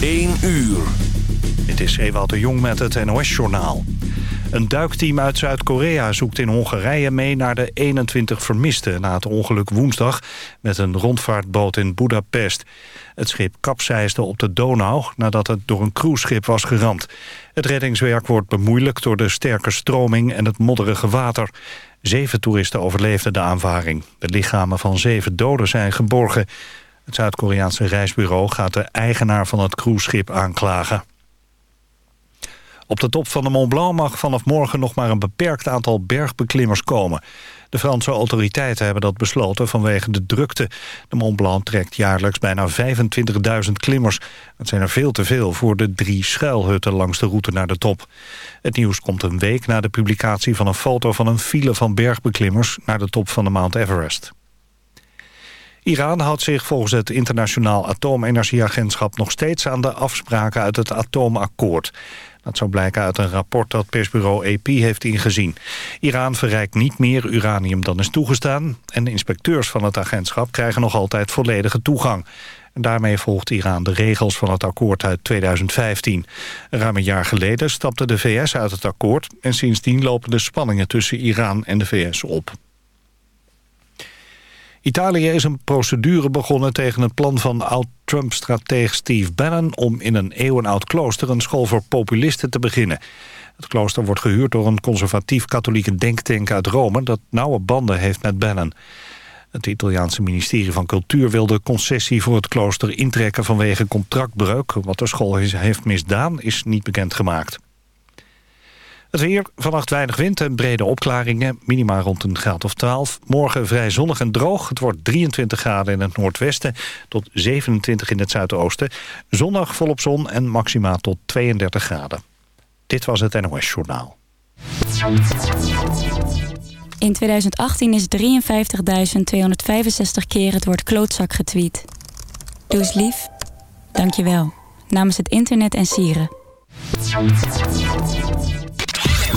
1 uur. Dit is Ewout de Jong met het NOS-journaal. Een duikteam uit Zuid-Korea zoekt in Hongarije mee naar de 21 vermisten... na het ongeluk woensdag met een rondvaartboot in Budapest. Het schip kapseisde op de Donau nadat het door een cruiseschip was geramd. Het reddingswerk wordt bemoeilijkt door de sterke stroming en het modderige water. Zeven toeristen overleefden de aanvaring. De lichamen van zeven doden zijn geborgen. Het Zuid-Koreaanse reisbureau gaat de eigenaar van het cruiseschip aanklagen. Op de top van de Mont Blanc mag vanaf morgen nog maar een beperkt aantal bergbeklimmers komen. De Franse autoriteiten hebben dat besloten vanwege de drukte. De Mont Blanc trekt jaarlijks bijna 25.000 klimmers. Dat zijn er veel te veel voor de drie schuilhutten langs de route naar de top. Het nieuws komt een week na de publicatie van een foto van een file van bergbeklimmers naar de top van de Mount Everest. Iran houdt zich volgens het Internationaal Atoomenergieagentschap nog steeds aan de afspraken uit het atoomakkoord. Dat zou blijken uit een rapport dat persbureau AP heeft ingezien. Iran verrijkt niet meer uranium dan is toegestaan... en de inspecteurs van het agentschap krijgen nog altijd volledige toegang. Daarmee volgt Iran de regels van het akkoord uit 2015. Ruim een jaar geleden stapte de VS uit het akkoord... en sindsdien lopen de spanningen tussen Iran en de VS op. Italië is een procedure begonnen tegen het plan van oud-Trump-strateeg Steve Bannon... om in een eeuwenoud klooster een school voor populisten te beginnen. Het klooster wordt gehuurd door een conservatief-katholieke denktank uit Rome... dat nauwe banden heeft met Bannon. Het Italiaanse ministerie van Cultuur wil de concessie voor het klooster intrekken vanwege contractbreuk. Wat de school heeft misdaan is niet bekendgemaakt. Het weer, vannacht weinig wind en brede opklaringen. Minima rond een graad of 12. Morgen vrij zonnig en droog. Het wordt 23 graden in het noordwesten tot 27 in het zuidoosten. Zondag volop zon en maxima tot 32 graden. Dit was het NOS Journaal. In 2018 is 53.265 keer het woord klootzak getweet. Doe eens lief. Dank je wel. Namens het internet en sieren.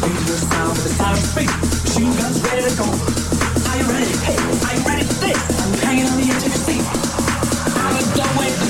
Hear the sound of the. Machine guns ready to go. Are you ready? Hey, are you ready for this? I'm hanging on the edge of your seat. I'm a